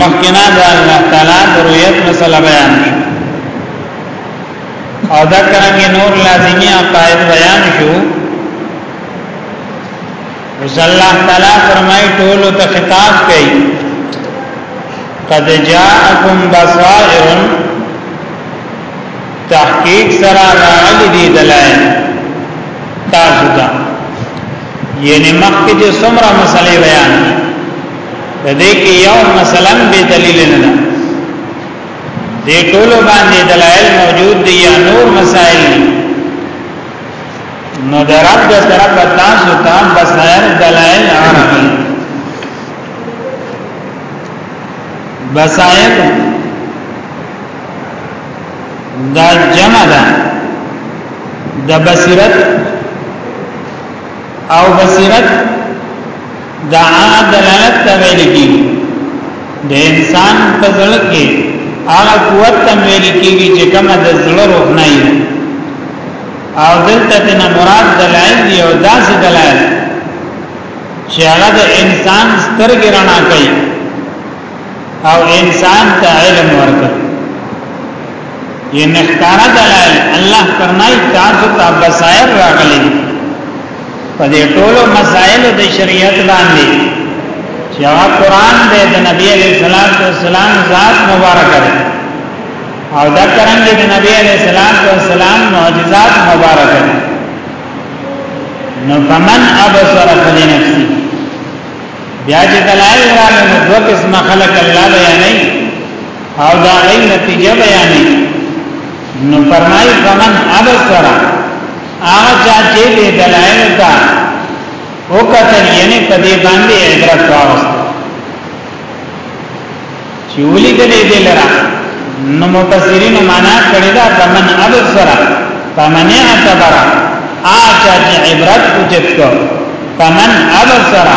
مخکنا د الله تعالی د رؤیت مسله بیان شو او دا څنګه نور لازمی عقاید بیان شو رسول الله تعالی فرمایي ټول ته خطاب کوي قد جاءکم بصائر تحقیق سره راغلي دي دلایل تاسو ته یعنی مخکې چې څومره مسلې بیان دي د دې کې یو مثلا به دلیل نه ده د ټولو باندې دلایل موجود دي یا نور مسائل دي نو د رب د طرف تاسو ته بصائر دلایل عربي بصائر دا جمع ده د بصیرت او بصیرت دا دلالت ته ویل کیږي د انسان په ځل کې هغه قوت ته ویل کیږي چې کومه د زړه روښنايي ده او دلته تینا مراد دلائل دی او داسې دلائل چې هغه د انسان سترګې رڼا کوي او انسان ته علم ورکړ ینه ښکارا دلایل الله فرمایي تاسو ته بصائر راغلي په دې ټولو مسائل د شریعت باندې چې هغه قران دی د نبی علیہ الصلوۃ والسلام ذات مبارک دی او دا څنګه د نبی علیہ الصلوۃ والسلام معجزات مبارک دی نو فمن ابصر فلنفسه بیا چې دلائل راغلي نو دوه قسمه خلق الله بیانې او دا غي نتیجه بیانې نو فرمای فمن ابصر هغه چا چې دې دلائل تا او کتل یعنی په دې باندې عبرت راوست چې ولي دلې دې لرا نو مفسرینو معنا کړی دا فمن ابصر فمن اعتبر اچا چې عبرت اوچت کو فمن ابصر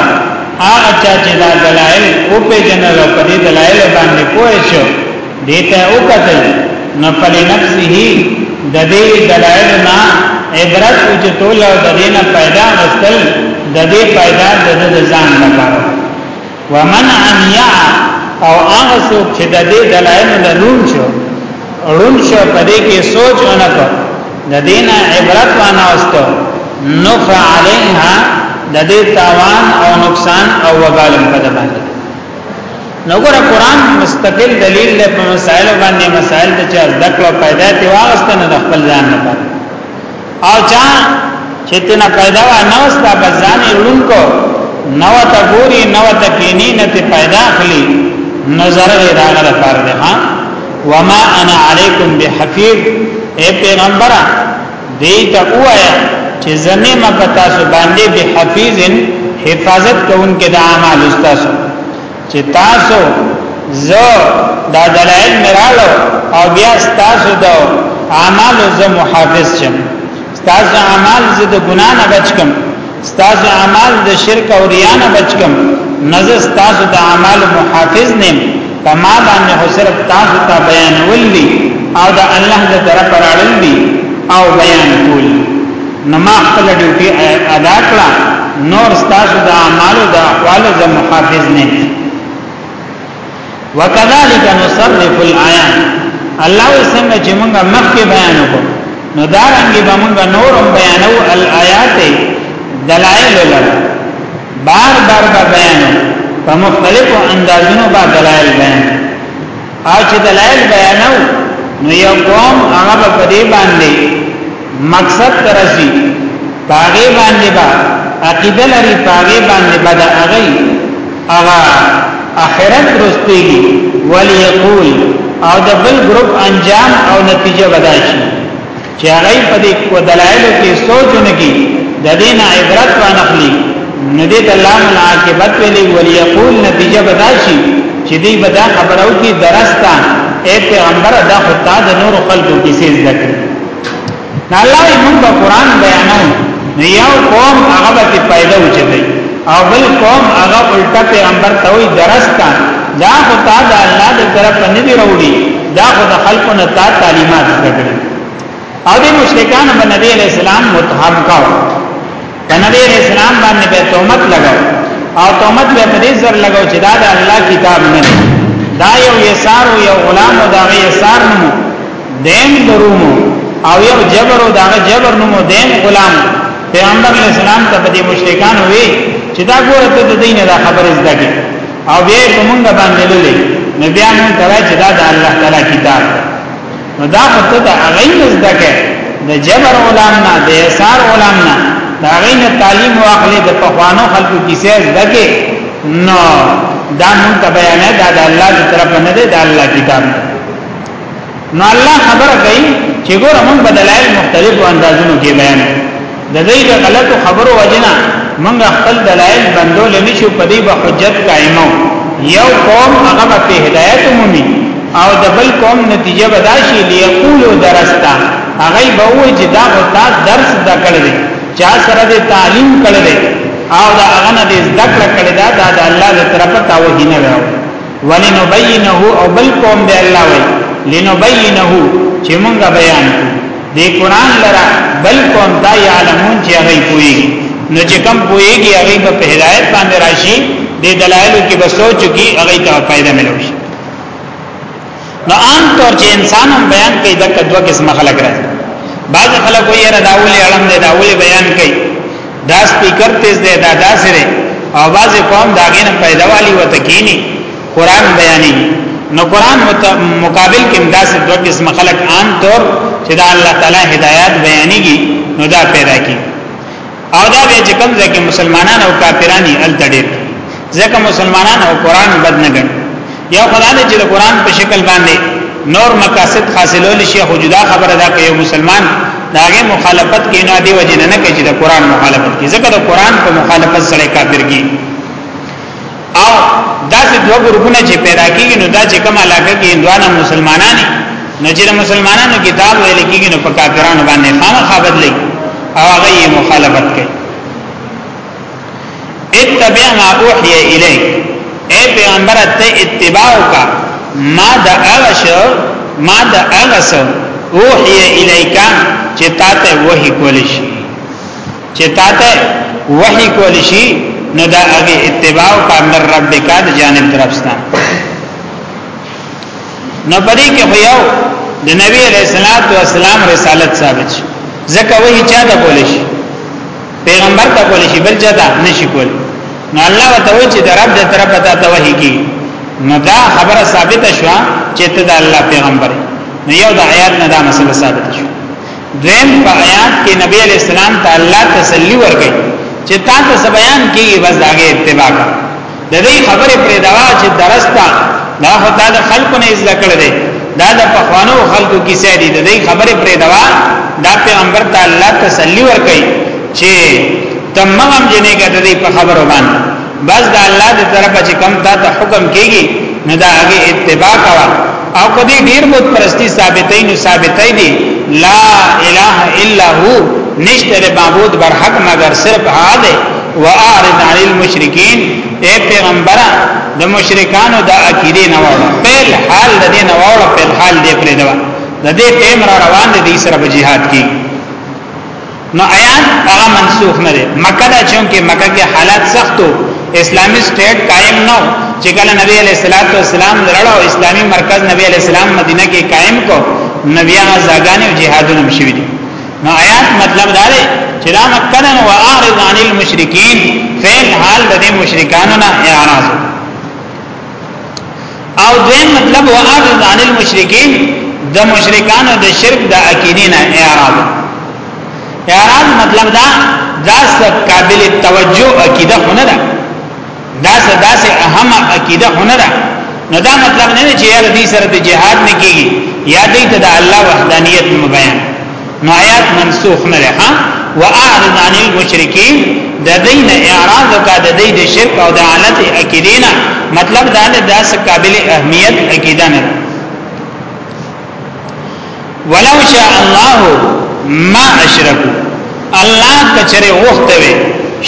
اچا چې دا دلایل او په جنل په دې دلایل باندې پوه شو دیتا او قتل نو په نفسه د دې دلایل نه عبرت اوچتول او د دې نه پیدا غستل د دې پیدا د ځان لپاره ومن عمیا او هغه څوک چې د دې دلایل نه روم شو روم شو په دې کې سوچ ونکړ د دینه عبرت وانهستو نو فعلینها د دې تاوان او نقصان او وبال په ده باندې نو ګور قرآن مستقل دلیل له مسائل باندې مسائل ته چې ذکر پیدا دی واغستنه د خپل ځان نه او چا چې تنه پیدا و نه اوس دا بزانې لونکو نو ته ګوري نو ته کینی نه ته پیدا خلی نظر دې راغله لپاره ده ها وما انا علیکم بحفیظ اے پیغمبر دې ته وایا چې زمي مکه تاسو باندې بحفیظن حفاظت کوونکې د اعمال استاسو چې تاسو زه دا دلائل مراله او بیا تاسو دا اعمال زه محافظ شم تاسو اعمال زه د ګنا نه بچ کم تاسو اعمال د شرک او ریا نه بچ کم نزه تاسو د اعمال محافظ نیم کما باندې خو صرف تاسو ته بیان ولي او د الله د طرف راړل دي او بیان کول نو ما خپل ډیوټي ادا کړه نور ستاسو د اعمالو د احوالو ز محافظ نه وکذالک نصرف الایات الله څنګه چې موږ مخکې بیان وکړو نو دا رنګ به موږ نور بیانو الایات دلائل لره بار بار بیانو په مختلفو اندازونو با دلائل بیان او چې دلایل بیانو نو یو قوم هغه په دې باندې مقصد ترسي پاغه باندې با عقیده لري پاغه باندې با د هغه هغه اخرت رستيږي وليقول او د بل ګروپ انجام او نتیجه بداشي چې هغه په دې کو دلایل کې سوچونه کې د دین عبرت وانخلي نو دې ته لام العاقبت ویلي ولی یقول نتیجه بداشي چې دې بدا خبرو کې درستا اے پیغمبر دا خطا د نور خلقو کې سیز دکې نه الله یې موږ قرآن بیانو نو یو قوم هغه به پیدا وچتای او بل قوم هغه الټا پیغمبر ته وي درستا دا خطا د الله د طرف نه دی وروړي دا خو د خلکو نه تا تعلیمات زده کړي او د مشرکان په نبی علیہ السلام متهم کاو په نبی علیہ السلام باندې به تهمت لګاو او تهمت به په دې سر لګاو چې دا د الله کتاب نه دی دا یو یسار او یو غلام او دا یو یسار نو دیم درومو او یو جبر او دا جبر نو دیم غلام پیغمبر علیہ السلام ته په دې مشرکان وی چې دا ګوره ته د دینه دا خبره زده کړي او بیا په مونږ باندې لولې نو بیا مونږ ترای چې دا د الله تعالی کتاب نو دا خطه د هغه نزده کې د جبر علماء نه د اثار علماء نه دا غین تعلیم واخلې د پخوانو خلکو کیسه زده کې نو دا مونږ ته بیان ده د الله تر طرف نه ده د الله کتاب نه نو الله خبره کوي چې ګوره موږ بدلایل مختلفو اندازونو کې بیان د دې د غلطو خبرو وجنه موږ خپل دلایل بندول نه شو په دې به حجت قائمو یو قوم هغه په هدایت مومي او د بل قوم نتیجه به داشي ليقولو درستا هغه به وې چې دا غوتا درس د کړل چا سره د تعلیم کړل او دا هغه نه د ذکر کړل دا د الله تر طرفه توهین راو ولنبینه او بل قوم دی الله وی لنبینه چې مونږه بیان کو دی قران لرا بل قوم دا یعلمون چې هغه کوی نو چې کم کویږي هغه په هدایت باندې راشي د دلایل کې به سوچ کی هغه ته فائدہ ملوي نو عام طور چې انسان هم بیان کوي د کدو قسم خلک راځي بعض خلک وایي را داولې اړم دی داولې بیان کوي دا سپیکر تیز دی دا داسې دی او بعض قوم دا غینه پیداوالي وته کینی قران بیانې نو قران مقابل کې داسې دوه قسم خلک عام طور چې دا الله تعالی هدایت بیانېږي نو دا پیدا کی او دا بیا چې کوم ځای کې مسلمانان او کافران یې الته ډېر ځکه مسلمانان او قران بد نه ګڼي یا خدای دې چې د قران په شکل باندې نور مقاصد حاصلول شي خو جدا خبره ده کوي مسلمان داغه مخالفت کې نه دی وجه نه کوي چې د قران مخالفت کوي ځکه د قران په مخالفت سره کافر کی او دا چې دوه ګروپونه چې پیدا کیږي نو دا چې کوم علاقه کې هندوانو مسلمانان نو چې مسلمانانو کتاب ویل کیږي نو په کافرانو باندې خامخا بدلي او هغه یې مخالفت کوي اتبع ما اوحي الیک اے پیغمبر ته اتباع کا ما د اغش ما د اغس اوحي الیک چې تاسو وਹੀ کول شي چې تاته وحی کول شي نو دا هغه اتباع او پامر رب دې کا د جانب طرفستا نو پدې کې خو یو د نبی علیہ الصلوۃ والسلام رسالت ثابت شي ځکه وحی چا ته کول شي پیغمبر ته کول شي بل چا ته نشي کول نو الله وتعالى چې د رب دې طرفه ته وحی کی نو دا خبره ثابت شوه چې ته د الله پیغمبر یو د آیات نه دا مسله ثابت دویم په آیات کې نبی علیہ السلام ته الله تسلی ورکړي چې تا ته سبيان کیږي بس داګه اتباع کړه د دې خبرې پر دوا چې درستا دا خدای د خلکو نه عزت کړل دي دا د پخوانو خلکو کیسه دي د دې خبرې پر دوا دا پیغمبر ته الله تسلی ورکړي چې تمام جنې کته دې په خبرو باندې بس دا الله دې طرفه چې کم تا ته حکم کیږي نو دا هغه اتباع کوا او کدی ډیر بت پرستی ثابتې نو ثابتې دي لا اله الا هو نشته معبود بر حق مگر صرف هاده واعرض عن المشرکین اے پیغمبر د مشرکانو د عقیده نه وړه په حال د دې نه وړه په حال دې پرې دا د دې ټیم را روان دي سره په jihad کې نو آیات هغه منسوخ نه دی مکه دا چونکه مکه کې حالات سختو اسلامی سټیټ قائم نو چې کله نبی علیہ الصلوۃ والسلام لړو اسلامی مرکز نبی علیہ السلام مدینه کې قائم کو نبی هغه زاګان او جهادونه هم شوی دي نو آیات مطلب دا دی چې دا مکه نه و اعرض عن المشرکین فعل حال د مشرکانو نه اعراض او دویم مطلب واعرض عن المشرکین د مشرکانو د شرک د عقیدې نه اعراض اعراض مطلب دا دا سب قابل توجه عقیده خونه ده دا سدا سه اهم عقیده خونه ده نو دا مطلب نه چې یار دې سره د جهاد نه کیږي یا دې ته د الله وحدانیت مبین نو آیات منسوخ نه ده ها واعرض عن المشرکین د دین اعراض کا د دې د شرک او د حالت عقیدینا مطلب دا نه داس قابل اهمیت عقیده نه ولو شاء الله ما اشرکو الله کچره وخته وي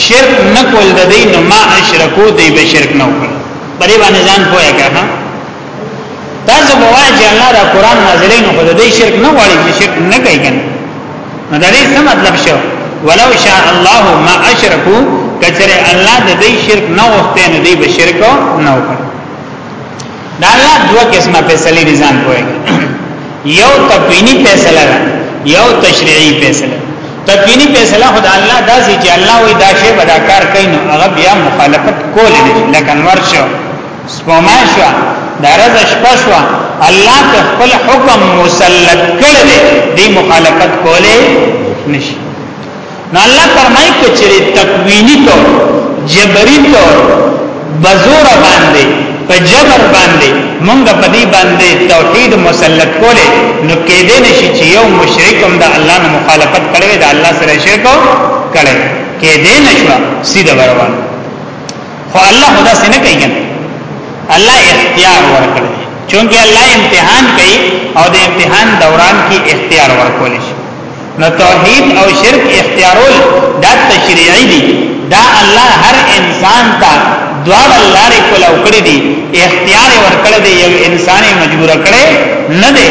شرک نکول د دین ما اشرکو دی به شرک نه وکړ پرې باندې ځان پوهه کړه تاسو به وایي چې الله دا قران نازلې نو خدای دې شرک نه غواړي چې شرک نه کوي کنه نو دا دې څه مطلب شو ولو شاء الله ما اشرکو کچره الله د دې شرک نه وخته نه دی به شرک نه وکړ دا الله دوه قسمه فیصله دي ځان کوی یو تکوینی فیصله ده یو تشریعی فیصله تکوینی فیصله خدای الله دا چې الله وې دا شی به دا کار کوي نو هغه بیا مخالفت کول نه لکه نور شو سپما شو دا رز شپه شو الله ته خپل حکم مسلط کړل دی مخالفت کوله نشي نو الله فرمایي چې تکوینی طور جبری طور بزور باندې په جبر باندې مونږ په دې باندې توحید مسلط کوله نو کې دې نشي چې یو مشرک هم د الله نه مخالفت کړي دا الله سره شرک کړي کې دې نشو سیده روان خو الله خدا سي نه کوي الله اختیار ورکړي چونکه الله امتحان کوي او د امتحان دوران کې اختیار ورکول شي نو توحید او شرک اختیارول دا تشریعي دي دا الله هر انسان ته دوه لارې کولاو کړې دي اختیار ورکړی دی یو انسان مجبور کړي نه دی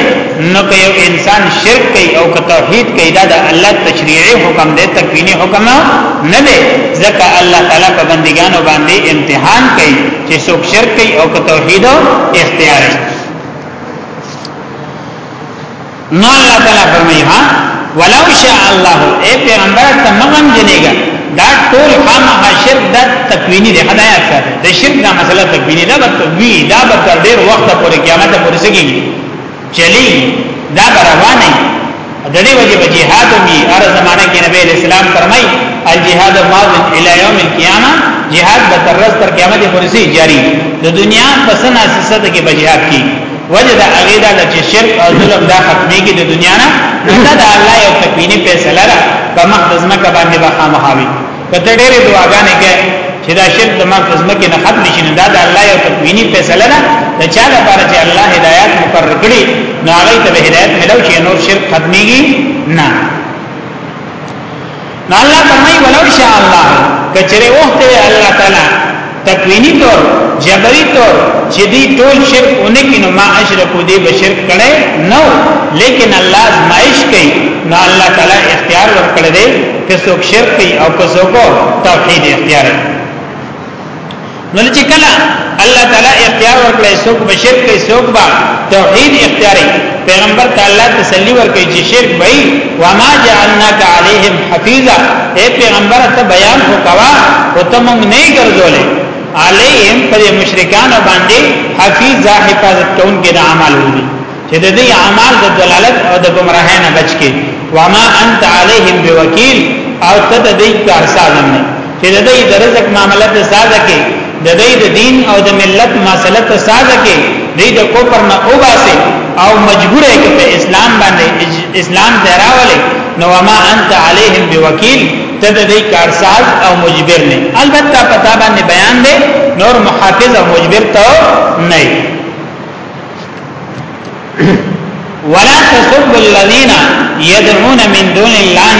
نو که یو انسان شرک کوي او که توحید کوي دا د الله تشریعي حکم دی تکوینی حکم نه دی ځکه الله تعالی په بندګانو باندې امتحان کوي چې څوک شرک کوي او که توحید اختیار کوي نو الله تعالی فرمایي ها ولو شاء الله اے پیغمبر ته مغم جنېګا دا ټول خامخ شرک د تکوینی دی هدایت سره د شرک دا مسله تکوینی دا بتوی دا به تر ډیر وخت پورې قیامت پورې سګي چلی دا روانه د دې وجه په جهاد می هر زمانہ کې نبی اسلام فرمای الجهاد ماض الى يوم القيامه جهاد به تر ورځې تر قیامت پورې جاری د دنیا پسنا سیسته کې به جهاد کی وجه دا هغه دا چې شرک او ظلم دا ختمي کې د دنیا نه دا د الله یو تکوینی فیصله ده په مخ د زمکه باندې به خامخاوي کته ډېرې دعاګانې کې چې دا شرک د مخ د زمکه نه ختم شي نه دا د الله یو تکوینی فیصله ده د چا لپاره چې الله هدایت مقرر کړي نو هغه ته هدایت ملو شي نور شرک ختميږي نه نو الله فرمای ولو شاء الله کچره وخت الله تعالی تکوینی طور جبری طور چې دی ټول شرک اونکی نو ما اشرکو دی به شرک کړي نو لیکن الله ازمائش کوي نو الله تعالی اختیار ورکړي دی که څوک شرک کوي او که څوک توحید اختیار کوي نو چې کله الله تعالی اختیار ورکړي څوک به شرک کوي څوک به توحید اختیاري پیغمبر تعالی تسلی ورکړي چې شرک وای و ما جعلناک علیهم حفیظا اے پیغمبر ته بیان وکوا او ته مونږ نه ګرځولې علیهم پر مشرکان باندې حفیظا حفاظت کون کې د اعمال ودی چې د دې اعمال د دلالت او د گمراهۍ نه بچ کی وما انت عليهم بوکیل او ته د دې کار سازم نه چې د دې د رزق معاملې ته سازه کې د دې د دین او د ملت مسله ته سازه کې دې د کوپر نه اوباسه او مجبور یې کې په اسلام باندې اسلام ته راولې نو وما انت عليهم بوکیل ته د دې کار ساز او مجبر نه البته پتا باندې بیان دی نور محافظ او مجبر ته نه ولا تسب الذين يدعون من دون الله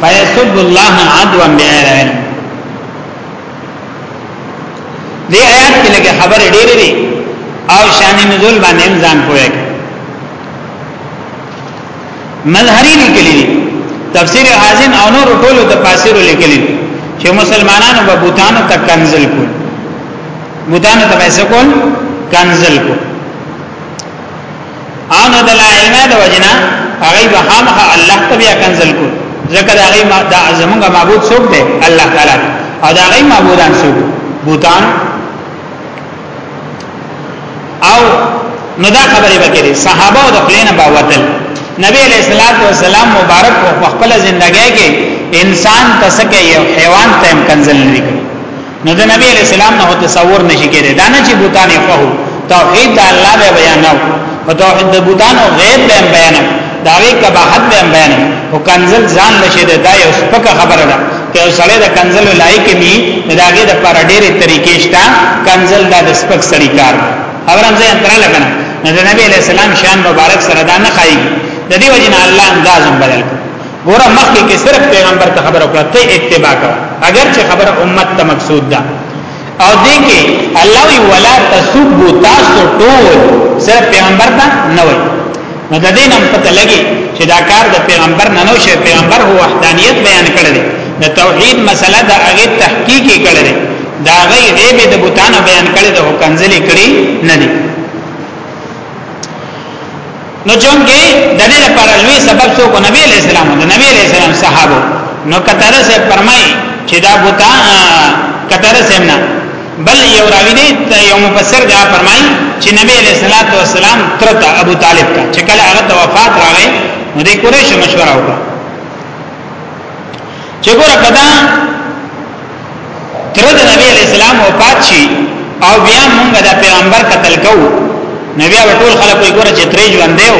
فيسب الله عدوا بغير علم دې آیات کې لکه خبر ډېرې دي او شان نزول باندې ځان پوهه مظهری لیکلی دي تفسیر حازم او نور ټولو تفاسیر لیکلی چې مسلمانانو به بوتانو ته کنزل کول بوتان ته پیسې کول کنزل کو ان د لا علم د وجنا هغه به خامخ الله ته بیا کنزل کو ځکه دا غي دا زمونږه معبود څوک دی الله تعالی او دا غي معبودان څوک بوتان او نو دا خبره وکړي صحابه او د خلینو باوتل نبی علیہ الصلوۃ والسلام مبارک په خپل ژوندۍ کې انسان تسکه یو حیوان تم کنزل نه نو د نبی علیہ السلام نه تصور نشي کېده دا نه چې بوتان یې خو توحید د الله به بیانو او توحید د بوتان او غیب به بیانو دا وی کباحت به بیانو او کنزل ځان نشي ده دا یو سپکه خبره ده که سړی د کنزل لایق می داګه د پر ډېرې طریقې شته کنزل دا د سپک سړی کار خبرم زه انتره لګنه نو د نبی علیہ السلام شان مبارک سره دا نه خایي د دې وجنه الله اندازم بدل کړ ګوره مخکې کې صرف پیغمبر ته خبره وکړه ته اتباع کا اگر چې خبره امت ته مقصود ده او دې کې الله وی ولا تسبو تاسو ټول صرف پیغمبر ته نه وای نو د دې نم پته لګي چې دا کار د پیغمبر نه نو شي پیغمبر هو وحدانیت بیان کړی دی د توحید مسله د هغه تحقیق کړی دی دا غي غیب د بوتانو بیان کړی د هو کنزلی کړی نه دی نو چونکه د دې لپاره لوی سبب سو کو نبی علیہ السلام د نبی علیہ السلام صحابه نو کتره سے فرمای چې دا بوتا کتره سے نه بل یو راوی دی یو مفسر دا فرمای چې نبی علیہ الصلوۃ والسلام ترته ابو طالب کا چې کله هغه د وفات راغی نو د قریش مشوره وکړه چې ګوره کدا تر د نبی علی السلام وفات شي او بیا موږ د پیغمبر قتل کو نبی او ټول خلک یې ګوره چې ترې ژوند دیو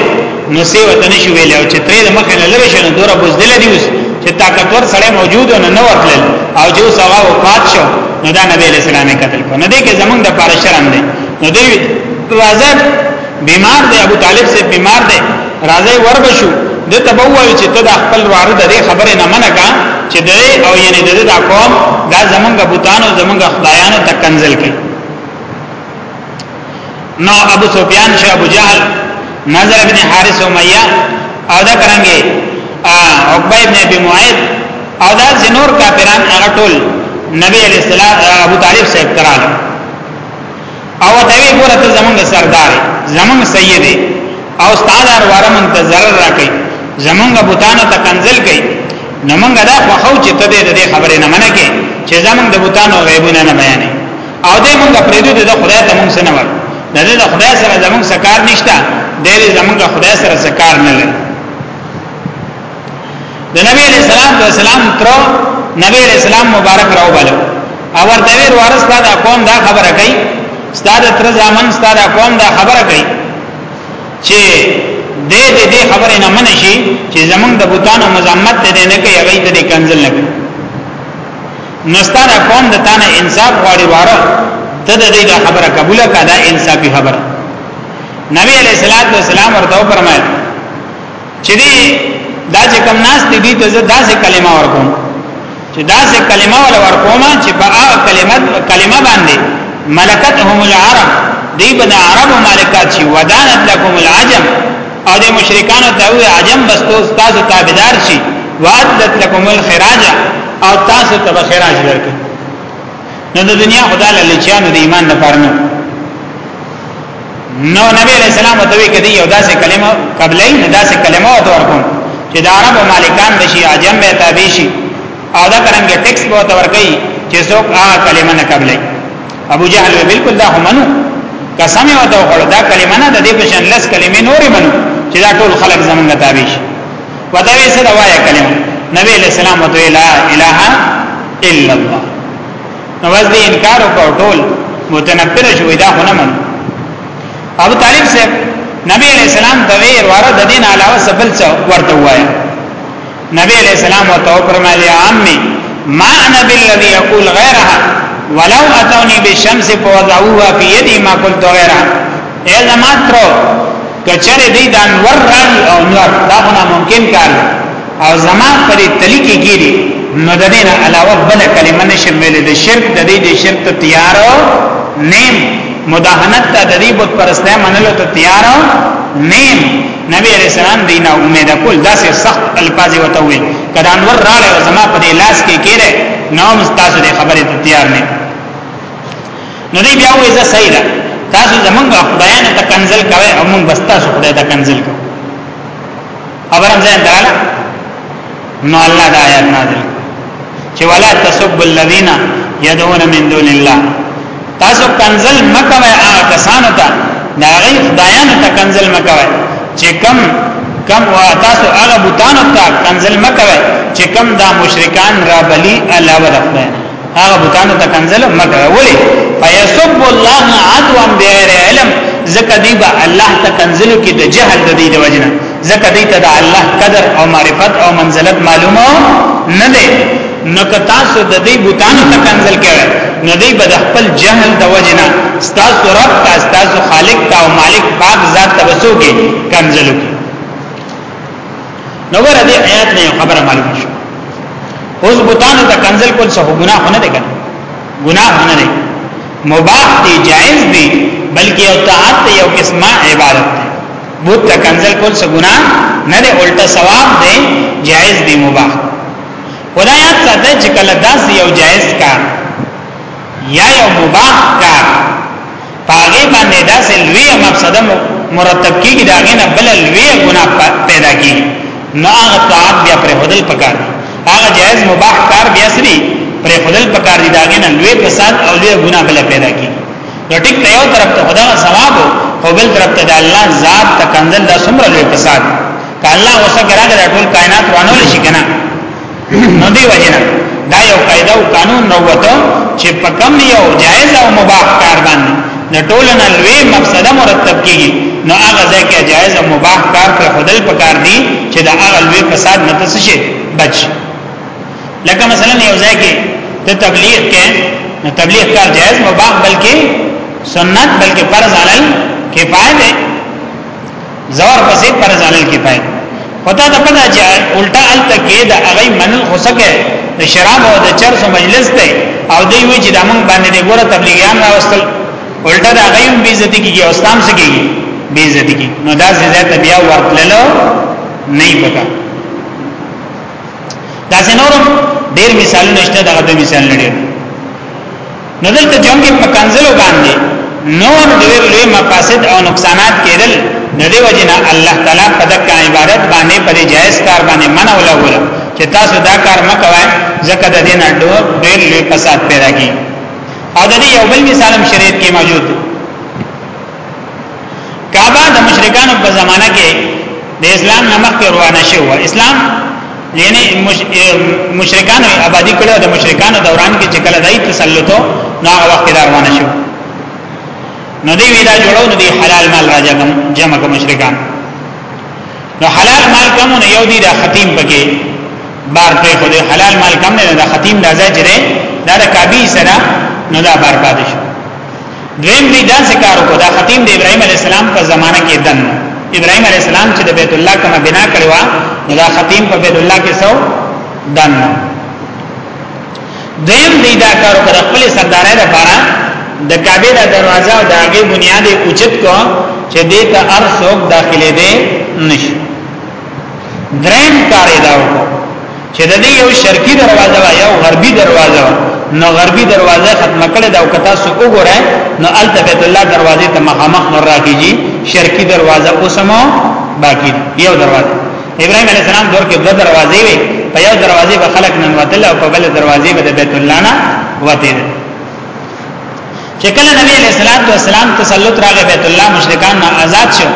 نو سی وته نشو ویل او چې ترې د مخه نه لری شنو دوره بوزدل دی اوس چې طاقتور سره موجود نه نو ورتل او جو سوا وفات شو نو دا نبی علی السلام قتل کو نه دی کې زمونږ د پاره شرم دی نو دی راځه بیمار دی ابو طالب سے بیمار دی راځي وربشو د تبووي چې ته د خپل واره د خبره نه منکا چې د او یعنی د دا قوم دا زمونږ بوتانو زمونږ خدایانو ته کنزل کړي نو ابو سفیان شه ابو جهل نظر ابن حارث امیہ او دا کرانګي عقبہ ابن ابي معيط او دا زنور کافران هغه ټول نبی علیہ السلام ابو طالب صاحب تراله او ته وی ګوره ته زمونږ سردار زمونږ سید او استاد ارواره مونږ ته zarar راکې زمونږ بوتانو ته کنزل کې نو مونږ دا خوخو چې ته دې خبرې نه منې کې چې زمونږ د بوتانو غیبونه نه بیانې او دې مونږ پرېدو د خدای ته مونږ سره ور د دې د خدای سره زمونږ سکار نشته دې زمونږ خدای سره سکار نه لري د نبی علیہ السلام د سلام تر نبی علیہ السلام مبارک راو بلو او ورته ویر ورس دا قوم دا خبره کوي ستاد تر ځامن ستاد قوم دا خبره کوي چې دې دې دې خبره نه من شي چې زمونږ د بوتانو مزمت دې نه کوي هغه ته دې کنزل نه کوي نستانه قوم د تانه انصاف غواړي واره ته دې دا خبره قبول کړه دا انصافي خبره نبی علیہ الصلوۃ والسلام ورته فرمایي چې دې دا چې کم ناس دي دي ته داسې کلمه ورکوم چې داسې کلمه ول ورکوم چې په هغه کلمه کلمه باندې ملکتهم العرب دی بنا عرب مالکات شي ودانت لكم العجم او د مشرکان ته وی عجم بس تاسو تابعدار شي وعدت لكم الخراج او تاسو ته خراج ورکړي نو د دنیا خدای له لچانو د ایمان نه پرنو نو نبی علیہ السلام ته وی کدی یو داسې کلمه قبلې نه داسې کلمه وته ورکوم چې د عرب مالکان بشي عجم به تابع شي او دا څنګه ټیکس به وته ورکي چې څوک هغه کلمه نه قبلې ابو جهل بالکل دا همنو قسم یو دا خړ دا کلمه نه د دې په شان لس کلمې نورې منو چې دا ټول خلک زمونږ تابع شي ودوی سره وایا کلمه نبی علیہ السلام تو لا اله الا الله نو واز دې انکار وکړ ټول متنفر شو دا خو نه من ابو طالب صاحب نبی علیہ السلام د وی وراره د دین علاوه سبل څه ورته وایا نبی علیہ السلام او تو فرمایلی عمي ما انا بالذي يقول غيرها ولو اتوني بالشمس فوضعوها في يدي ما قلت غيرها اے زما ترو کچره دی د انور راوی او نور دا خو ممکن کار دی او زما پر تلی کې ګیری نو د دې نه علاوه بل کلمه نشم ویل د شرک د دې د شرک ته تیار نیم مداهنت ته د دې بت پرسته منلو ته تیار نیم نبی علیہ السلام دینا امید کول داسې سخت الفاظ وته ویل کله انور راړې زما په لاس کې کېره نو مستاسو دې خبره ته تیار نه نو دی بیا وې زه صحیح ده تاسو زمونږ خدایانو ته کنزل کوي او مونږ بس تاسو خدای ته کنزل کوو خبرم ځان دراله نو الله دا آیات نازل چې ولا تسب الذين يدعون من دون الله تاسو کنزل مکوي هغه کسانو ته دا غي خدایانو ته کنزل مکوي چې کم کم وا تاسو هغه بوتانو ته کنزل مکوي چې کم دا مشرکان را بلی علاوه رحمه هغه بوتانو ته کنزل مکه ولی فیسب الله عدوا بغیر علم زکه دی با الله ته کنزل کی د جهل د دی د وجنه زکه دی ته د الله قدر او معرفت او منزلت معلومه نه ده نو که تاسو د دې بوتانو ته کنزل کړئ نو دې به د خپل جهل د وجنه تاسو رب تاسو خالق او مالک پاک ذات تبسو کې کنزل کی نو ګره دې آیات نه خبره معلومه شو اوس بوتانو ته کنزل کول څه ګناه نه دی کنه ګناه نه دی مباح دی جائز دی بلکې یو طاعت دی یو قسمه عبادت دی بوت ته کنزل کول څه ګناه نه دی الټا ثواب دی جائز دی مباح خدای یاد ساته چې کله داس یو جائز کار یا یو مباح کار پاغه باندې داسې لوی مفسده مرتب کیږي دا غنه بل لوی ګناه پیدا کیږي نو هغه طاعت بیا پر هدل پکار دی هغه جائز مباح کار بیا سری پر هدل پکار دی دا غنه لوی فساد او لوی ګناه بل پیدا کیږي نو ټیک ته یو طرف ته خدا ثواب او بل طرف ته د الله ذات ته کنزل دا څومره لوی فساد کله اوسه ګرګه ټول کائنات وانه شي کنه نو دی وجنه دا یو قاعده او قانون نووته چې په کم یو جایز او مباح کار باندې د ټولنه لوی مقصد مرتب کیږي نو هغه ځکه جایز او مباح کار پر خودل پکار دي چې دا هغه لوی فساد نه تسشي بچ لکه مثلا یو ځای کې ته تبلیغ کې نو تبلیغ کار جایز مباح بلکې سنت بلکې فرض علی کفایت زور پسې پر ځانل کې پای پتا ته پتا چې الټا الته کې دا هغه منل خوسکه د شراب او د چرس مجلس دی او دی وی چې د موږ باندې د ګوره تبلیغیان راوستل الټا دا هغه هم بیزتی کیږي او ستام سکیږي بیزتی کیږي نو دا زیاده ته بیا ورتللو نه پکا دا څنورم ډیر مثالونه شته دا د مثال لري نو دلته جون کې په کنزلو باندې نور ډېر لوی مفاسد او نقصانات کېدل د دې وجنه الله تعالی په دغه عبادت باندې پر جائز کار باندې منع ولول چې تاسو دا کار مکوئ ځکه د دې نه ډېر لوی فساد پیدا کیږي او د دې یو بل مثال هم شریعت کې موجود دی کعبه د مشرکانو په زمانہ کې د اسلام نمک کې روانه شو اسلام یعنی مشرکانو آبادی کړو د مشرکانو دوران کې چې کله دای تسلطو نو هغه وخت دا روانه شو نو دی ویلا جوړو نو دی حلال مال راځه کوم جمع کوم مشرکان نو حلال مال کوم نو یو دی د ختم پکې بار په خو دی حلال مال کوم نه د ختم راځي چې دا د کعبه سره نو دا بار پاتې شو دویم دی داسې کار وکړو دا ختم د ابراهیم علی السلام په زمانه کې دن ابراهیم علی السلام چې د بیت الله کومه بنا کړو نو دا ختم په بیت الله کې سو دن دویم دی دا کار وکړو خپل سردارای لپاره د کعبه د دروازه او د هغه بنیاد اوچت کو چې دې ته ارسوک داخله دې نشي دریم کار دا وکړو چې د دې یو شرقي دروازه وا یو غربي دروازه وا نو غربي دروازه ختمه کړې دا او کتا سو وګوره نو الته بیت الله دروازه ته مخامخ نور راکېږي شرقي دروازه اوسمو باقی یو دروازه ابراهيم عليه السلام دور کې دوه دروازې وي په یو دروازې به خلک نن وتل او په بل دروازې به بیت الله نه وتل چې کله نبی علیہ الصلوۃ والسلام تسلط راغی بیت الله مشرکان نه آزاد شو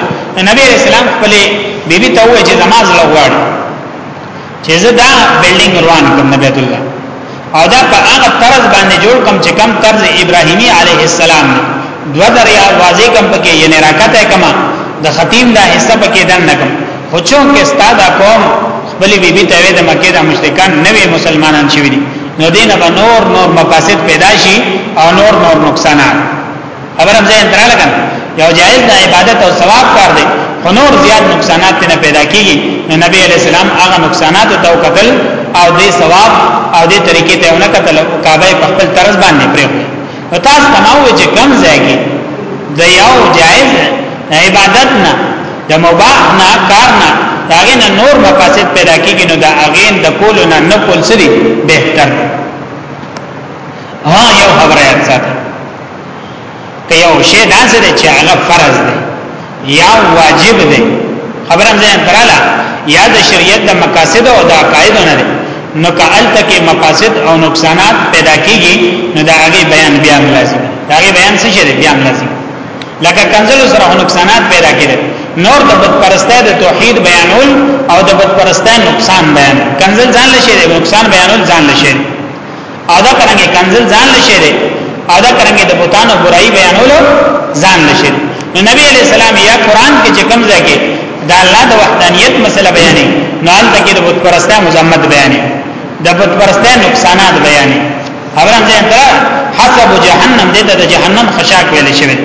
نبی علیہ السلام خپل بیبي ته وایي چې نماز لغواړ چې زه دا بلډینګ روان کوم نبی بیت الله او دا په هغه طرز باندې جوړ کوم چې کم طرز ابراهیمی علیه السلام دو دریا واځي کوم پکې یې نه راکته کما د ختیم دا حصہ پکې دن نکم خو چون کې استاد قوم خپل بیبي ته د مکه د مشرکان نوې مسلمانان شوی دي نو دین به نور نور مفاسد پیدا شي او نور نور نقصانات خبره ځای تر لګن یو جایز د عبادت او ثواب کار دی خو نور زیات نقصانات نه پیدا کیږي نو نبی علیہ السلام هغه نقصانات ته قتل او دې ثواب او دې طریقې ته ونه قتل او کعبه په خپل طرز باندې پرې نو تاسو ته نو چې کم ځای کې د یو جایز عبادت نه د مباح نه کار نه داغه نه نور مقاصد پیدا کیږي نو دا اغین د کول نه نه کول سری بهتر ها یو خبره یاد ساته که یو شی داسې چې هغه فرض دی یا واجب دی خبرم ځان تراله یا د شریعت د مقاصد او د عقاید نه دی نو کال تک مقاصد او نقصانات پیدا کیږي نو دا هغه بیان بیا لازم دا هغه بیان څه شي بیا لازم لکه کنزل سره نقصانات پیدا کیږي نور د بت پرسته د توحید بیانول او د بت پرسته نقصان بیان کنزل ځان لشي د نقصان بیانول ځان لشي او دا کرنګي کنزل ځان لشه دي او دا کرنګي د بوتانو برای بیانولو ځان لشه دي نو نبی علی السلام یا قران کې چې کوم ځای کې دا الله د وحدانیت مسله بیانې نو هلته کې د بت پرسته مزمت بیانې د بت پرسته نقصانات بیانې خبرم ځین ته حسب جهنم دې ته د جهنم خشاک ویل شوی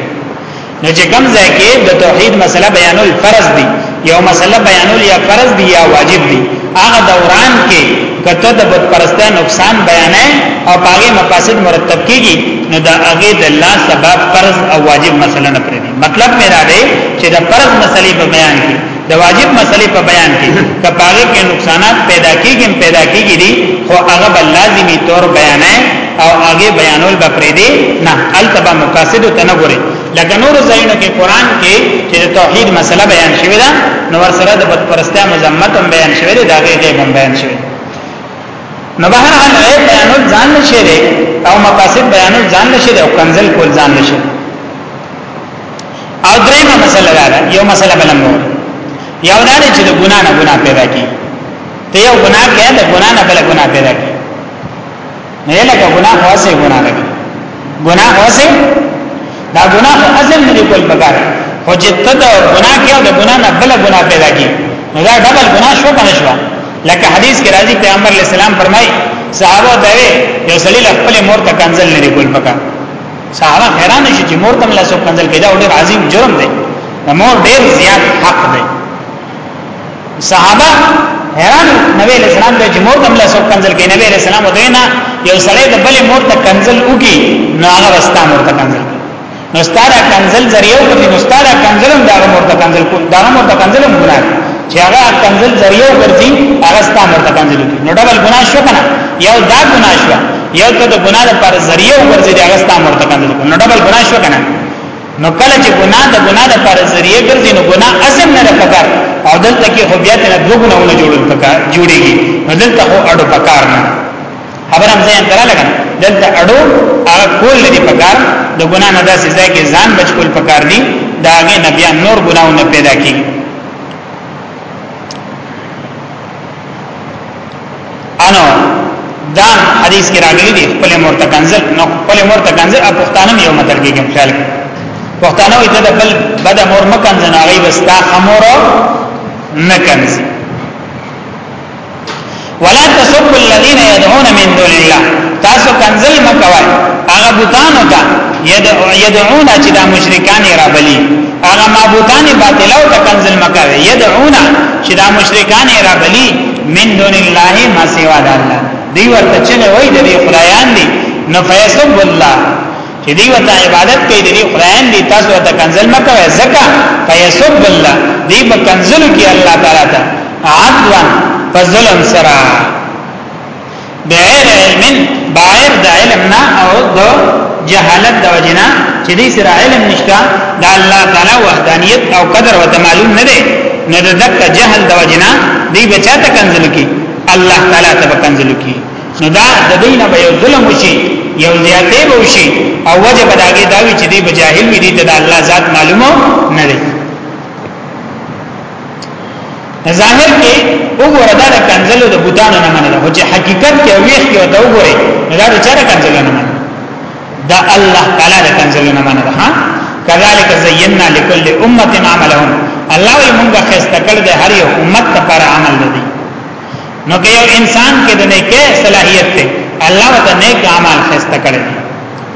نو چې کوم ځای کې د توحید مسله بیانول فرض دي یو مسله بیانول یا فرض دي یا واجب دي هغه دوران کې کته د بت پرسته نقصان بیانې او هغه مقاصد مرتب کیږي نو دا هغه د الله سبب فرض او واجب مسله نه پرې مطلب میرا دی چې د فرض مسلې په بیان کې د واجب مسلې په بیان کې کپاغه کې نقصانات پیدا کیږي پیدا کیږي دي خو هغه بل لازمی طور بیان او هغه بیانول به پرې دي نه التبا مقاصد ته نه ګوري لکه نور ځایونو کې قران کې چې توحید مسله بیان شوی دا نو ور سره د بدپرستیا مذمت هم بیان شوی دا غیب هم بیان شوی نو بهر حال غیب بیانول ځان نشي او مقاصد بیانول ځان نشي او کنزل کول ځان نشي او درېمه مسله دا ده یو مسله بلم وو یو دا چې د ګنا نه ګنا پیدا کی ته یو ګنا کې د ګنا نه بل ګنا پیدا کی نه لکه ګنا خاصه ګنا ده ګنا خاصه دا ګنا خو ازل نه دی کول پکار خو چې ته د ګنا کې او د ګنا نه بل ګنا پیدا کی نو دا ډبل ګنا شو کنه شو لکه حدیث کې راځي پیغمبر علیہ السلام فرمایي صحابه ته یو سړي خپل مور ته کنزل نه دی کول پکار صحابه حیران شي چې مور تم لاسو کنځل کېدا او ډېر عظیم جرم دی د مور ډېر زیات حق دی صحابه حیران نبی علیہ السلام ته چې مور تم لاسو کنځل کې نبی علیہ السلام ودوی نه یو سړی د بلې مور ته کنځل وکي نو هغه وستا مور ته کنځل نو ستاره کنځل ذریعہ کوي نو ستاره کنځل هم دا مور ته کنځل کوي دا مور ته کنځل هم ګناه چې هغه کنزل ذریعہ وګرځي هغه ستا مرته کنزل کی نو ډول ګناه شو کنه یو دا ګناه شو یو ته د ګناه لپاره ذریعہ وګرځي هغه ستا مرته کنزل کی نو ډول ګناه شو کنه نو کله چې ګناه د ګناه لپاره ذریعہ ګرځي نو ګناه اصل نه پکار او دلته کې خو بیا ته دوه ګناونه جوړل پکار جوړيږي نو دلته خو اډو پکار نه خبر هم ځان ترا لګا دلته اډو هغه کول لري پکار د ګناه نه داسې ځای کې ځان بچ کول پکار دي داګه نبيان نور ګناونه پیدا کیږي انو دا حدیث کې راغلي دي خپل مرته کنزل نو خپل مرته کنزل ا پښتانه یو متل کې کوم خیال پښتانه وي ته بل بد مور مکنځ نه غي بس تا خمور نه کنځي ولا تسب الذين يدعون من دون الله تاسو کنزل مکوای هغه بوتانو ته يدعون چې دا مشرکان را بلی هغه معبودان باطلو ته کنزل مکوای يدعون چې دا مشرکان را بلی من دون الله ما سوا د الله دی ورته چې وای د خدایان دی نو فیسب الله چې دی ورته عبادت کوي دی خدایان دی تاسو ته کنزل مکوي زکه فیسب الله دی په کنزل کې الله تعالی ته عدلا فظلم سرا بغیر علم بغیر د علم نه او د جهالت د وجنا چې دې سره علم نشته د الله تعالی وحدانیت او قدر او معلوم نه دی نو د دک جهل د وجنا دې بچا ته کنزل کی الله تعالی ته کنزل کی نو دا د دینه به یو ظلم وشي یو زیاتې به وشي او وجه به داګه دا وي چې دی به جاهل وي دی ته د الله ذات معلومه نه دی ظاهر کې وګوره دا د کنزلو د بوتانو نه منل خو چې حقیقت کې ویښ کې وته وګوره دا د چا د کنزلو نه منل دا الله تعالی د کنزلو نه منل ها کذالک زینا لكل امه عملهم الله یې مونږه خسته کړ د هر یو امت لپاره عمل دی نو که یو انسان کې د نیکه صلاحیت ته الله وته نیک اعمال خسته کړی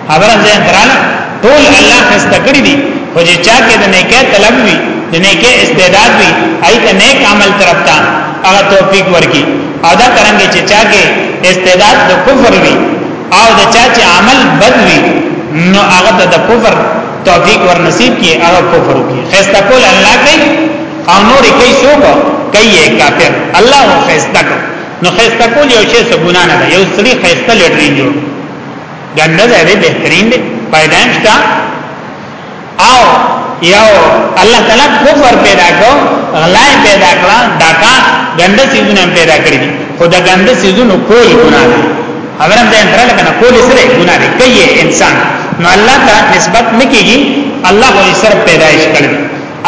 خبره زه درانه ټول الله خسته کړی دي خو چې چا کې د نیکه طلب وي د نیکه استعداد وي ایت نیک عمل طرف ته هغه توفیق ورکی او دا څنګه چې چا کې استعداد د کفر وي او د چا چې عمل بد وي نو هغه د کفر توفیق ورنصیب کی هغه کفر کی خسته کول الله کوي او نور کوي څوک کوي کافر الله هو خسته کو نو خسته کول یو شی څه ګنا نه ده یو سړي خسته لټرین جوړ ګنده ځای دی بهترین دی پیدا نشته او یو الله تعالی کفر پیدا کو غلای پیدا کړه ډاکا ګنده سيزونه پیدا کړی دي خو دا ګنده سيزونه کول ګناه دي اورم دې اندره لکنه کول سره ګناه دي کوي انسان نو الله ته نسبت نکېږي الله ولې سر پیدائش کړی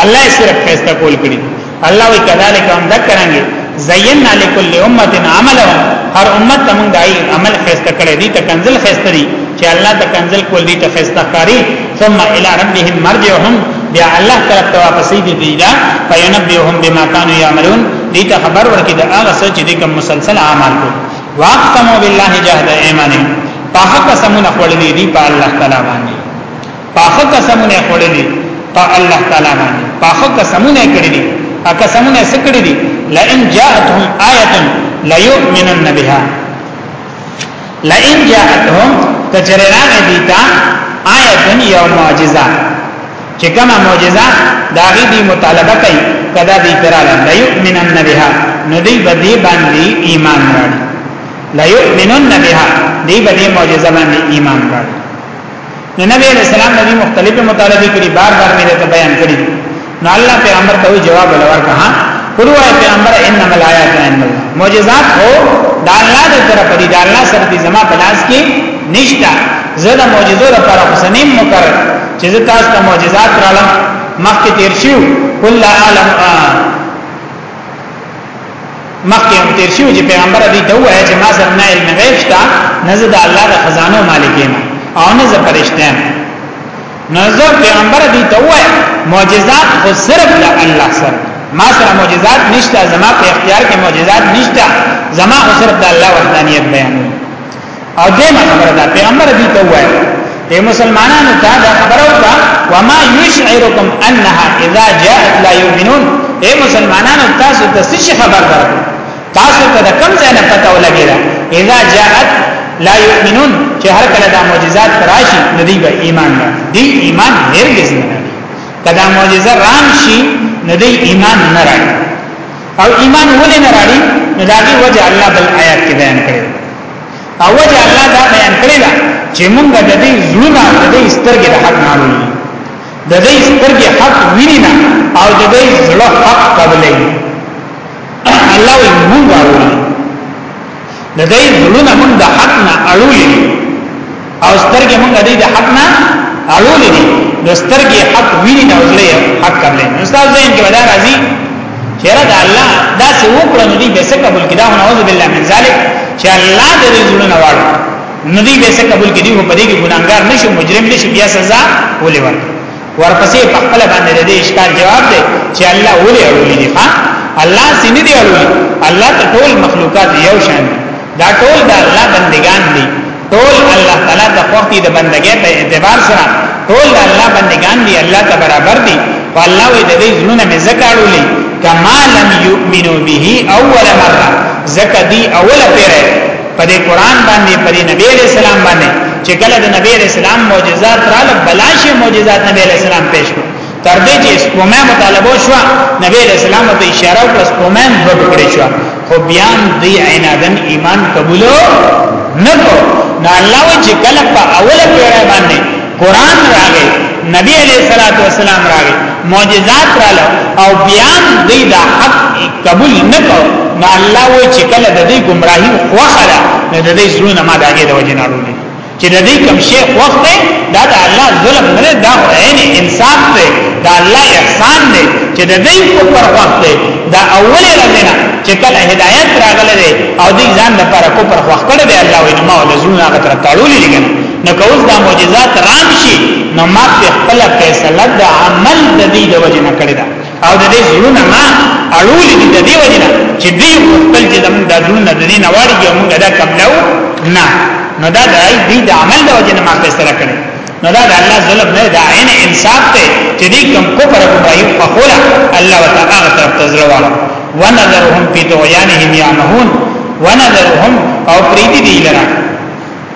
الله یې صرف فیصله کول کړی الله وی کذالک هم ذکرانګي زینا لكل امه عملهم هر امت ته موږ دای عمل خسته کړی دي ته کنزل خسته دي چې الله ته کنزل کول دي ته خسته کاری ثم الى ربهم مرجعهم بیا الله طرف ته واپس دي دي دا فینبئهم بما كانوا يعملون دي ته خبر ورکړي دا هغه څه چې کوم مسلسل اعمال کو واقسموا بالله جهد ایمانهم په حق سمونه خړلې دي په الله تعالی باندې پاخه قسمونه خوړل دي په الله تعالی باندې پاخه قسمونه کړی دي ا قسمونه سکړی دي لئن جاءتهم آیه لا یؤمنن بها لئن جاءتهم کچرنان دیتا آیه یو معجزه چې کومه معجزه دا غي دی مطالبه کوي کدا دی پراله لا یؤمنن بها نو دی بدی باندې ایمان راړي لا یؤمنن بها دی بدی معجزه باندې ایمان راړي نو نبی علیہ السلام نبی مختلفه مطالبه کړي بار بار مې ته بیان کړي نو الله پیغمبر ته جواب ولور کها قل وای پیغمبر انما الایات عند الله معجزات هو دا الله دې طرف دي دا الله سره دي زما پلاس کې نشتا زه د معجزو لپاره حسنیم مکر چې زه تاسو ته معجزات رالم مخکې تیر شو قل لا علم مخکې هم تیر شو چې پیغمبر دې ته وایي چې ما سره نه علم غیب شته نه زه د الله د خزانو مالک یم او نه زه فرشته یم نو زه پیغمبر دې ته وایي معجزات خو صرف د الله سره ما سره معجزات نشته زما په اختیار کې معجزات نشته زما خو صرف د الله وحدانیت بیانوي او دیم خبره ده پیغمبر دې ته وایي اے مسلمانانو ته دا خبره وکړه وما یشعرکم انها اذا جاءت لا یؤمنون اے مسلمانانو تاسو ته څه خبر درکړه تاسو ته کوم ځای نه پته ولګیږي اذا جاءت لا یؤمنون چې هر کله دا معجزات راشي نو دی به ایمان نه دی ایمان هرگز نه کدا معجزه رام شي نو دی ایمان نه راځي او ایمان ولې نه راړي نو دا دی وجه الله بل آیات کې بیان کړی او وجه الله دا بیان کړی دا چې موږ د دې زړه د دې سترګې د حق نه لري د دې سترګې حق ویني نه او د دې زړه حق قبلې الله یې موږ راوړي د دې زړونه موږ د حق نه اړولې دي او سترګې موږ د حق نه اړولې دي نو سترګې حق ویني او زړه حق کړلې نو تاسو زین کې ودا راځي چیرې دا الله دا څه وکړو نو دې به څه قبول کړي دا نعوذ بالله من ذلک چې الله دې زړونه واړو نو دې به څه قبول کړي په دې کې ګناګار نشي مجرم نشي بیا سزا ولې ورکړي ورپسې په خپل باندې د دې اشکال جواب دی چې الله ولې اړولې دي ها الله سینې دی اړولې الله ته ټول مخلوقات یو شان دي دا ټول د الله بندگان دي ټول الله تعالی د خوښي د بندګۍ په اعتبار سره ټول د الله بندگان دي الله ته برابر دي او الله وې د دې زونه مې زکاړولې کما لم یؤمنو به اول مره زکه دی اوله پیره په دې قران باندې په دې نبی علیہ السلام باندې چې کله د نبی علیہ السلام معجزات رااله بلاشي معجزات نبی علیہ السلام پیش کړ تر دې چې سپومه مطالبه شو نبی علیہ السلام ته اشاره وکړه سپومه په ټکړې شو خو بیا دې عینادن ایمان قبول نه کو نه الله چې کله په اوله پیړۍ باندې قران راغی نبی علیہ الصلوۃ والسلام راغی معجزات رااله او بیا دې دا حق قبول نکو نو الله وی چې کله د دې گمراهی خوخره نو د دې زړه ما داګه د وجه نه وروړي چې د دې کوم شی خوخ دی دا د الله ظلم نه دا عین انصاف دی دا الله احسان دی چې د دې کو پر وخت دی دا اول رزنه چې کله هدایت راغله دی او دې ځان د پر کو پر وخت کړه دی الله وی نو ما ولزونه هغه تر تاړولې لګنه نو کوز دا معجزات رام شي نو ما په خپل فیصله د عمل د دې د وجه نه کړی دا او د دې زړونه ما اړول دي د دې وجه نه چې دې خپل چې زموږ د زړونه د دې نه واړي او موږ دا قبلو نه نو دا د دې د عمل د وجه نه ما فیصله کړی نو دا د الله ظلم نه دا عین انصاف ته چې دې کوم کو پر کوي په خوله الله وتعالى طرف ته زړواله ونذرهم فی طغیانهم یعمهون ونذرهم او پریدی دی لرا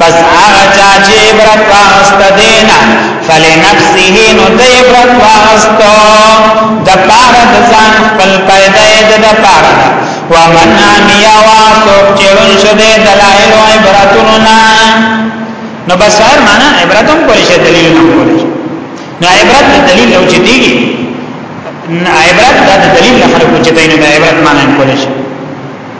پس هغه چا چې عبرت واغست دینا فلنفسه نو د عبرت واغستو د پاره د ځان خپل پیدا د د پاره ومن امیا واسوک چرون شده دلائل و عبرتونو نا نو بس هر مانا عبرتون کولی شه دلیل نو کولی شه نو عبرت د دلیل لو چې دیږي عبرت د دلیل خلکو چې دینه عبرت مانا کولی شه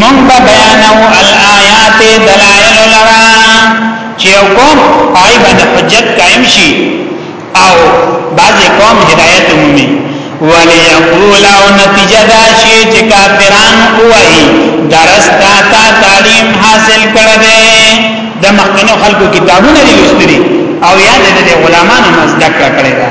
مونږ به بیانو الایات دلائل لرا چې یو قوم پای باندې حجت قائم شي او بعضی قوم هدایت مومي وليقول او نتیجه دا شي چې کافران وایي درستا تا تعلیم حاصل کړه دې د مخکنو خلکو کتابونه لوستلي او یاد دې غلامانو مزدک کړی دا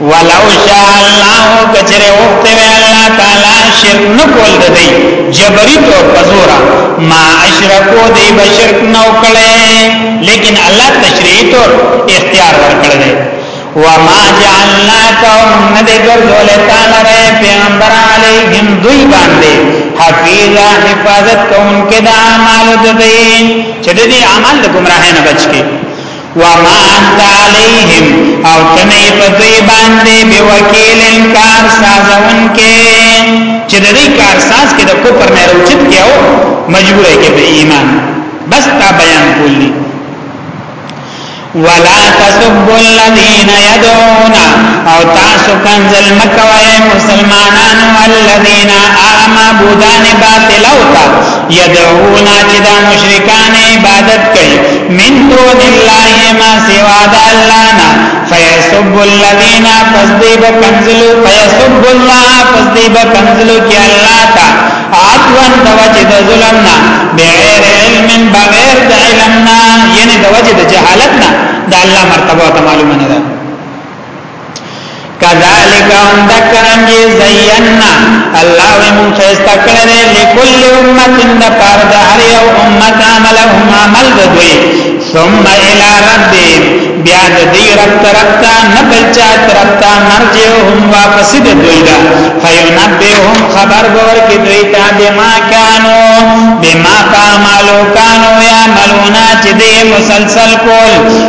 ولو شاء الله کچره وخت وی الله تعالی شرک نکول دی جبری طور پزورا ما اشرکو دی بشرک نو کړي لیکن الله تشریعی طور اختیار ورکړي دی وما جعلناک ندی ګرځول تعالی رې پیغمبر علیهم دوی باندې حفیظا حفاظت کوونکې د اعمال د دین چې د دې اعمال د گمراهۍ نه بچ کی وما انت علیهم او تنه په دوی باندې به وکیل کار سازون کې چې د دې کار ساز کې د کوپر نه روچت کې او مجبورې کې په ایمان بس تا بیان کولی ولا تسب الذين يدعون او تاسو کنزل مکوای مسلمانانو الذين اعمى بودان باطل او تا یدعونا چې دا مشرکان عبادت کوي من دون الله ما سوا د الله نه فیسب الذین فسدیب کنزلو فیسب الله فسدیب کنزلو کی الله تا عدوان د وجه د ظلم نه بغیر علم بغیر د علم نه یعنی د وجه د جهالت نه د الله مرتبه ته معلومه نه ده کذالک هم دکرنگی زینا اللہ وی من خیستا کرده لکل امت اند پارد هر یو امت عملهم عمل دوی ثم الى ربهم بیا د دې رب طرف ته نه بل چا طرف ته مرجعهم واپس د دوی دا فینبهم خبر باور کې دوی ته بما کانو بما قاملو کانو یا ملونا چې دې مسلسل کول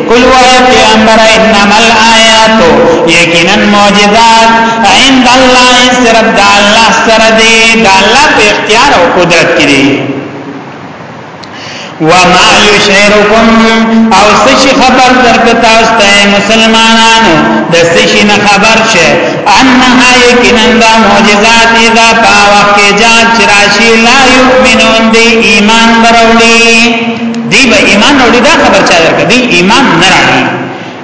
قل وایه پیغمبر انما الآیات یقینا معجزات عند الله صرف د الله سره دی د الله په اختیار او قدرت کې دی وما یشعرکم او سشی خبر درک تاسو ته مسلمانانو د سشی نه خبر شه انها یقینا د معجزات اذا پاوخ کې جات چرشی لا یؤمنون دی ایمان بروړي دی به ایمان راوړي دا خبر چا درکړي دی ایمان نه راوړي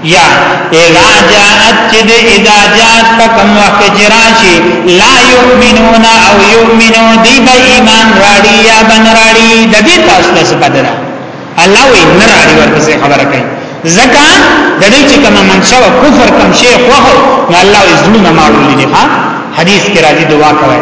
یا اذا جاءت جد اذا جاءت فكم وقت جراشي لا يؤمنون او يؤمنون دی به ایمان راړي یا بن راړي د دې تاسو څه بدره الله وی نه راړي ورپسې خبره کوي زکه د دې چې کوم منشأ کفر کوم شی خو نو الله یې زړه نه ماړولې ها حدیث کې راځي دعا کوي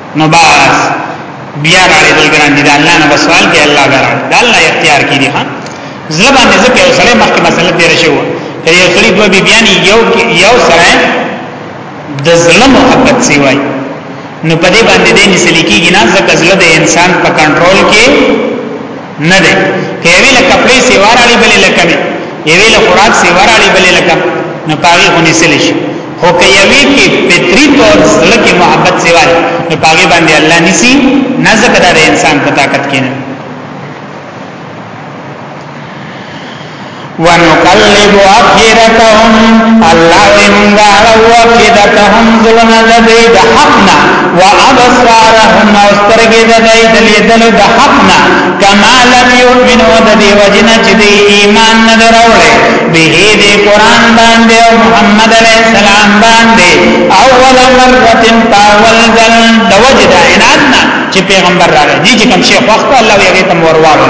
نو باس بیا راړې دل ګران دي الله نه بسوال کې الله ګران دا الله اختیار کې دي ها زبان نه ځکه یو سره مخکې مسله تیر شو کله یو سړي دوه بیبيانی یو یو سره د ظلم محبت سی وای نو په دې باندې دې نسلیکیږي نه ځکه ځله د انسان په کنټرول کې نه دی که وی له کپړې سیوار علی بلې لکه نه یوی له خوراک سیوار علی بلې لکه نه پاغي غونې سل شي خو که یوی کې فطری طور زړه کې محبت سیوار نه پاغي باندې الله نسی نه ځکه دا انسان په طاقت کې نه ونقلب افئدتهم الله وی مونږه اړو افئدتهم زلون د دوی د حقنا وابصارهم او سترګې د دوی د لیدلو د حقنا کما لم یؤمنو د دی وجنه چې دی ایمان نه دروړي به دې قران باندې او محمد علی السلام باندې اول مره پاول ځل د وجدا عنادنا چې پیغمبر راغی دي چې کوم شیخ وخت الله یې ته ورواړو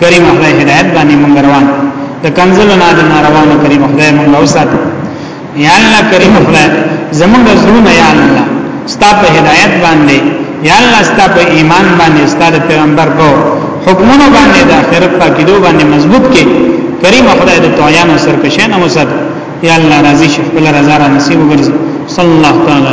کریم خدای هدایت باندې مونږ روان د کنزل نه د روانو کریم خدای مونږ اوسات یا الله کریم خدای زمونږ زړونه یا الله ستا په هدایت باندې یا الله ستا په ایمان باندې ستا د پیغمبر په حکمونو باندې د آخرت په کېدو باندې مضبوط کې کریم خدای د تویانو سرکشان اوسات یا الله راضي شي خپل رضا را نصیب وګرځي صلی الله تعالی